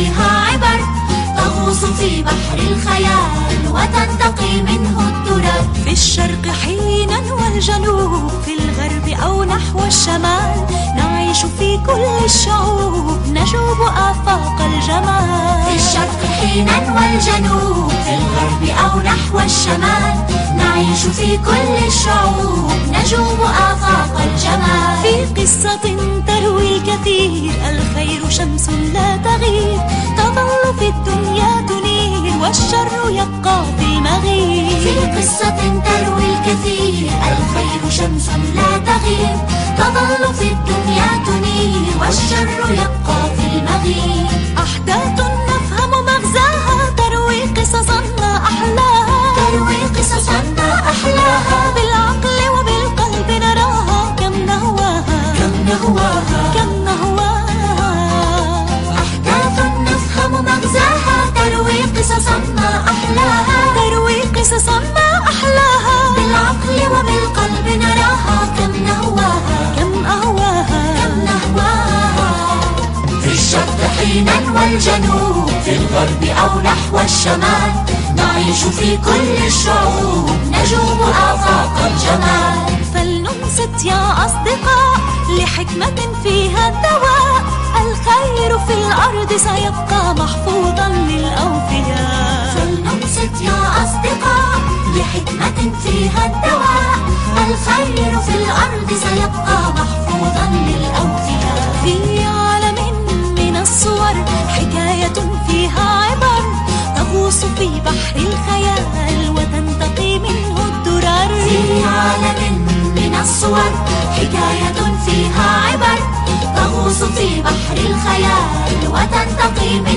فيها عبر تغوص في بحر الخيال وتنتقي منه الدرر في الشرق حينا والجنوب في الغرب أو نحو الشمال نعيش في كل الشعوب نجوب آفاق الجمال. في الشرق حينا والجنوب في الغرب أو نحو الشمال نعيش في كل الشعوب نجوب آفاق الجمال. في قصة تروي الكثير الخير شمس لا تغيب تظل في الدنيا تنير والشر يبقى في المغيب في قصة تروي الكثير الخير شمس لا تغيب تظل في الدنيا تنير والشر يبقى في المغيب أحداث نفهم مغزاها تروي قصصا ما أحلاها. تروي قصصا ما أحلاها. بالعقل وبالقلب نراها كم نهواها. كم نهواها. حينا والجنوب في الغرب أو نحو الشمال. نعيش في كل الشعوب نجوب آفاق الجمال. فلننصت يا أصدقاء لحكمة فيها الدواء. الخير في الأرض سيبقى محفوظا من الصور حكاية فيها عبر تغوص في بحر الخيال وتنتقي الدرر